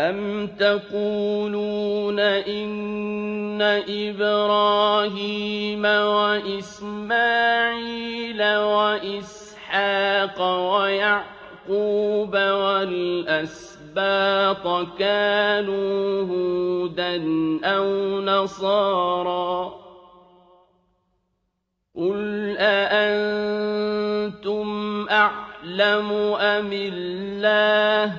أَمْ تَقُولُونَ إِنَّ إِبْرَاهِيمَ وَإِسْمَاعِيلَ وَإِسْحَاقَ وَيَعْقُوبَ وَالْأَسْبَاطَ كَانُوا هُودًا أَوْ نَصَارَىٰ ۗ قُلْ أَأَنتُمْ أَعْلَمُ أَمِ اللَّهُ ۗ